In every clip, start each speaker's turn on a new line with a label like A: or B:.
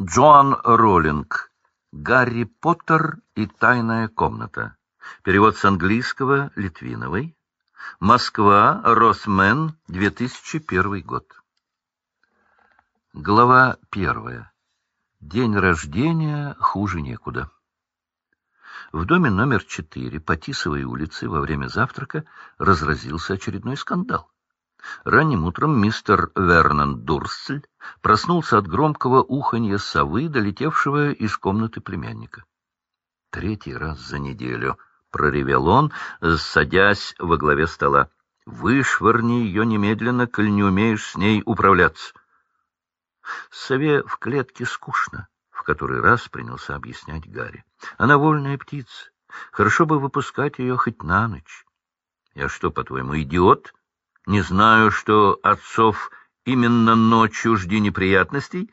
A: Джоан Роллинг. Гарри Поттер и тайная комната. Перевод с английского Литвиновой. Москва, Росмен, 2001 год. Глава первая. День рождения хуже некуда. В доме номер четыре по Тисовой улице во время завтрака разразился очередной скандал. Ранним утром мистер Вернон Дурсль проснулся от громкого уханья совы, долетевшего из комнаты племянника. Третий раз за неделю, — проревел он, садясь во главе стола. — Вышвырни ее немедленно, коль не умеешь с ней управляться. Сове в клетке скучно, — в который раз принялся объяснять Гарри. Она вольная птица. Хорошо бы выпускать ее хоть на ночь. Я что, по-твоему, идиот? — не знаю, что отцов именно ночью жди неприятностей.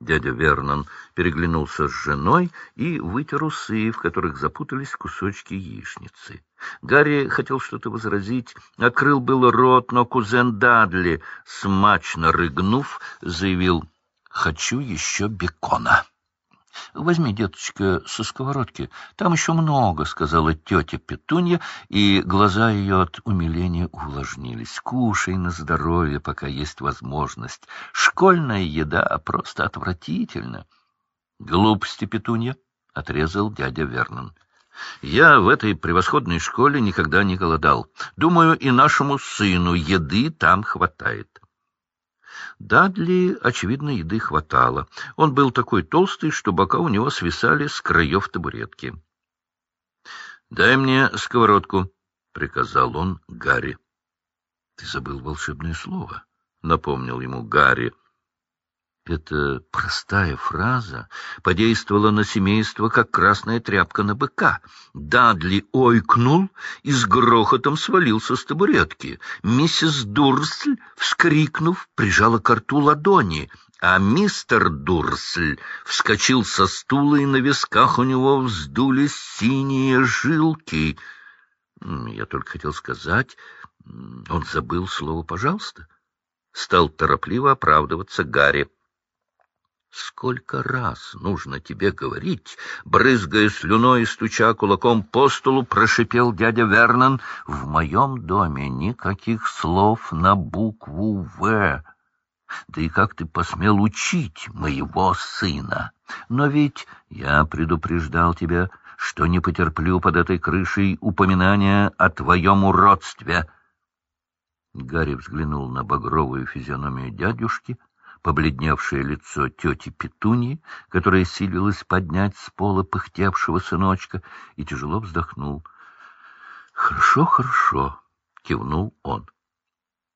A: Дядя Вернон переглянулся с женой и вытер усы, в которых запутались кусочки яичницы. Гарри хотел что-то возразить, открыл было рот, но кузен Дадли, смачно рыгнув, заявил «Хочу еще бекона». — Возьми, деточка, со сковородки. Там еще много, — сказала тетя Петунья, и глаза ее от умиления увлажнились. Кушай на здоровье, пока есть возможность. Школьная еда просто отвратительна. — Глупости, Петунья, — отрезал дядя Вернон. — Я в этой превосходной школе никогда не голодал. Думаю, и нашему сыну еды там хватает. Дадли, очевидно, еды хватало. Он был такой толстый, что бока у него свисали с краев табуретки. — Дай мне сковородку, — приказал он Гарри. — Ты забыл волшебное слово, — напомнил ему Гарри. Эта простая фраза подействовала на семейство, как красная тряпка на быка. Дадли ойкнул и с грохотом свалился с табуретки. Миссис Дурсль, вскрикнув, прижала к рту ладони, а мистер Дурсль вскочил со стула, и на висках у него вздулись синие жилки. Я только хотел сказать, он забыл слово «пожалуйста». Стал торопливо оправдываться Гарри. Сколько раз нужно тебе говорить, брызгая слюной и стуча кулаком по столу, прошипел дядя Вернон, в моем доме никаких слов на букву «В». Да и как ты посмел учить моего сына? Но ведь я предупреждал тебя, что не потерплю под этой крышей упоминания о твоем уродстве. Гарри взглянул на багровую физиономию дядюшки — побледневшее лицо тети Петуньи, которая силилась поднять с пола пыхтевшего сыночка, и тяжело вздохнул. — Хорошо, хорошо, — кивнул он.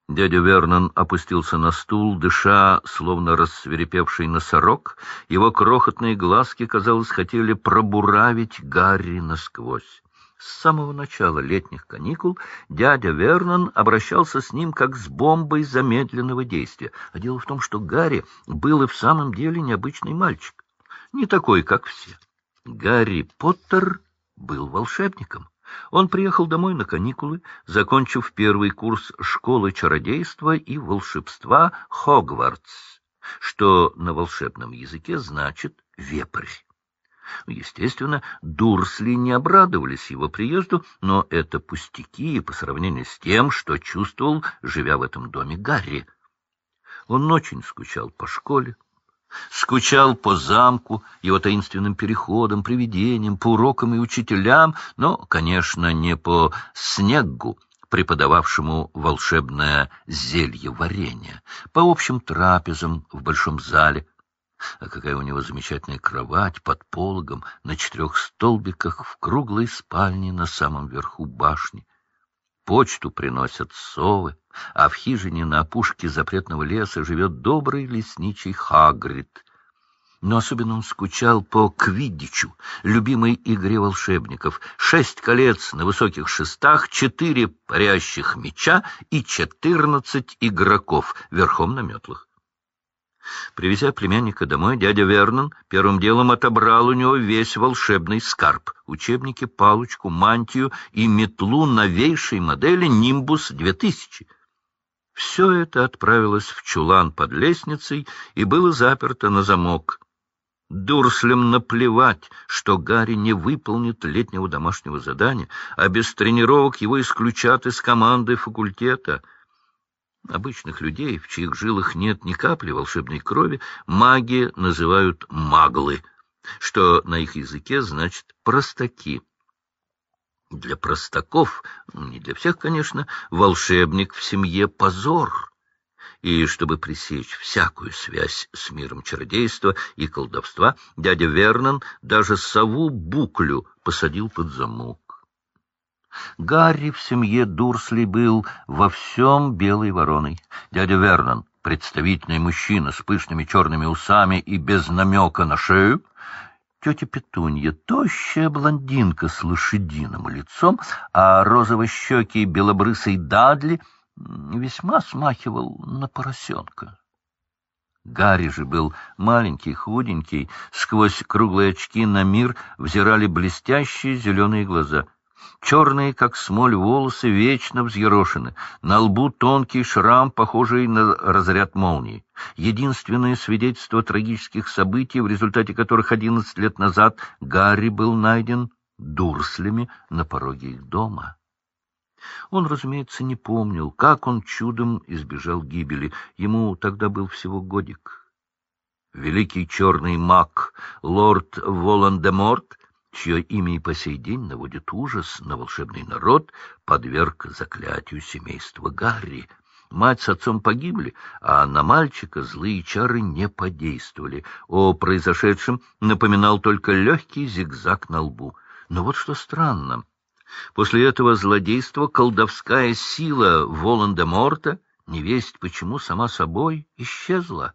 A: Дядя Вернон опустился на стул, дыша, словно рассверепевший носорог. Его крохотные глазки, казалось, хотели пробуравить Гарри насквозь. С самого начала летних каникул дядя Вернон обращался с ним как с бомбой замедленного действия. А дело в том, что Гарри был и в самом деле необычный мальчик. Не такой, как все. Гарри Поттер был волшебником. Он приехал домой на каникулы, закончив первый курс школы чародейства и волшебства Хогвартс, что на волшебном языке значит «вепрь». Естественно, Дурсли не обрадовались его приезду, но это пустяки по сравнению с тем, что чувствовал, живя в этом доме Гарри. Он очень скучал по школе, скучал по замку, его таинственным переходам, привидениям, по урокам и учителям, но, конечно, не по снегу, преподававшему волшебное зелье варенье, по общим трапезам в большом зале, а какая у него замечательная кровать под пологом на четырех столбиках в круглой спальне на самом верху башни. Почту приносят совы, а в хижине на опушке запретного леса живет добрый лесничий Хагрид. Но особенно он скучал по квиддичу, любимой игре волшебников. Шесть колец на высоких шестах, четыре парящих меча и четырнадцать игроков верхом на метлах. Привезя племянника домой, дядя Вернон первым делом отобрал у него весь волшебный скарб — учебники, палочку, мантию и метлу новейшей модели «Нимбус-2000». Все это отправилось в чулан под лестницей и было заперто на замок. Дурслям наплевать, что Гарри не выполнит летнего домашнего задания, а без тренировок его исключат из команды факультета. Обычных людей, в чьих жилах нет ни капли волшебной крови, маги называют маглы, что на их языке значит «простаки». Для простаков, не для всех, конечно, волшебник в семье — позор. И чтобы пресечь всякую связь с миром чародейства и колдовства, дядя Вернон даже сову Буклю посадил под замок. Гарри в семье Дурсли был во всем белой вороной. Дядя Вернон, представительный мужчина с пышными черными усами и без намека на шею, тетя Петунья, тощая блондинка с лошадиным лицом, а розово-щекий белобрысый Дадли весьма смахивал на поросенка. Гарри же был маленький, худенький, сквозь круглые очки на мир взирали блестящие зеленые глаза. Черные, как смоль, волосы вечно взъерошены, на лбу тонкий шрам, похожий на разряд молнии. Единственное свидетельство трагических событий, в результате которых одиннадцать лет назад Гарри был найден дурслями на пороге их дома. Он, разумеется, не помнил, как он чудом избежал гибели. Ему тогда был всего годик. Великий черный маг, лорд Волан-де-Морт, чье имя и по сей день наводит ужас на волшебный народ, подверг заклятию семейства Гарри. Мать с отцом погибли, а на мальчика злые чары не подействовали. О произошедшем напоминал только легкий зигзаг на лбу. Но вот что странно. После этого злодейства колдовская сила Волан-де-Морта, невесть почему сама собой, исчезла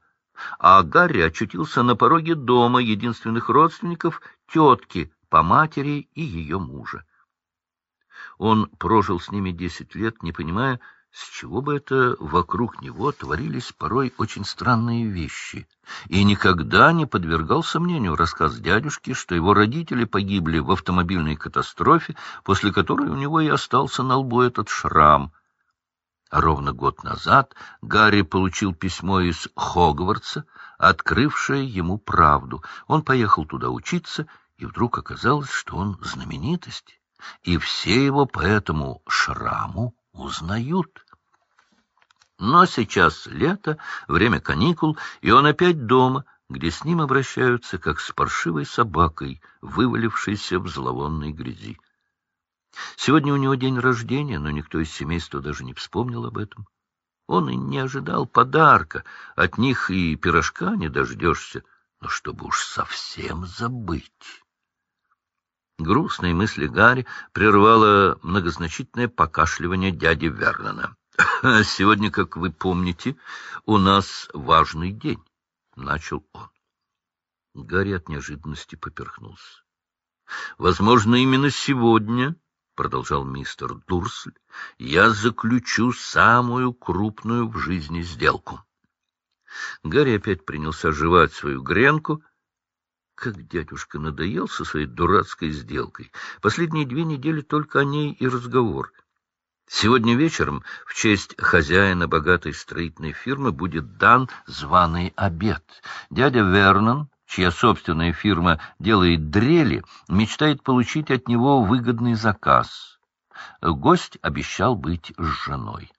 A: а Гарри очутился на пороге дома единственных родственников тетки по матери и ее мужа. Он прожил с ними десять лет, не понимая, с чего бы это вокруг него творились порой очень странные вещи, и никогда не подвергал сомнению рассказ дядюшки, что его родители погибли в автомобильной катастрофе, после которой у него и остался на лбу этот шрам. А ровно год назад Гарри получил письмо из Хогвартса, открывшее ему правду. Он поехал туда учиться и вдруг оказалось, что он знаменитость, и все его по этому шраму узнают. Но сейчас лето, время каникул, и он опять дома, где с ним обращаются, как с паршивой собакой, вывалившейся в зловонной грязи. Сегодня у него день рождения, но никто из семейства даже не вспомнил об этом. Он и не ожидал подарка, от них и пирожка не дождешься, но чтобы уж совсем забыть. Грустные мысли Гарри прервало многозначительное покашливание дяди Вернона. «Сегодня, как вы помните, у нас важный день», — начал он. Гарри от неожиданности поперхнулся. «Возможно, именно сегодня», — продолжал мистер Дурсль, — «я заключу самую крупную в жизни сделку». Гарри опять принялся жевать свою гренку, как дядюшка надоел со своей дурацкой сделкой. Последние две недели только о ней и разговор. Сегодня вечером в честь хозяина богатой строительной фирмы будет дан званый обед. Дядя Вернон, чья собственная фирма делает дрели, мечтает получить от него выгодный заказ. Гость обещал быть с женой.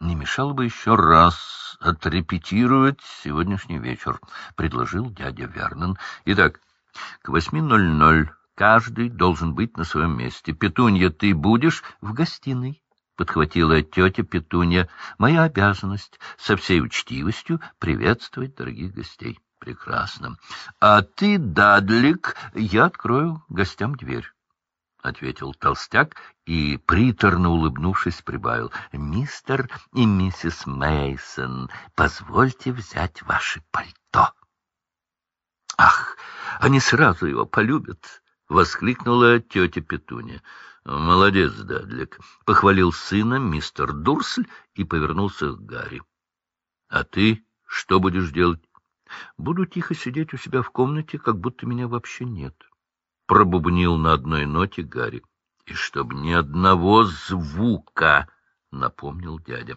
A: Не мешало бы еще раз отрепетировать сегодняшний вечер, — предложил дядя Вернон. Итак, к восьми ноль ноль каждый должен быть на своем месте. Петунья, ты будешь в гостиной, — подхватила тетя Петунья. Моя обязанность со всей учтивостью приветствовать дорогих гостей. Прекрасно. А ты, Дадлик, я открою гостям дверь. — ответил толстяк и, приторно улыбнувшись, прибавил. — Мистер и миссис Мейсон, позвольте взять ваше пальто. — Ах, они сразу его полюбят! — воскликнула тетя Петуня. — Молодец, Дадлик! — похвалил сына мистер Дурсль и повернулся к Гарри. — А ты что будешь делать? — Буду тихо сидеть у себя в комнате, как будто меня вообще нет. — пробубнил на одной ноте Гарри. — И чтоб ни одного звука, — напомнил дядя.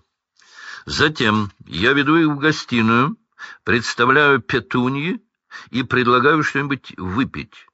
A: Затем я веду их в гостиную, представляю петуньи и предлагаю что-нибудь выпить.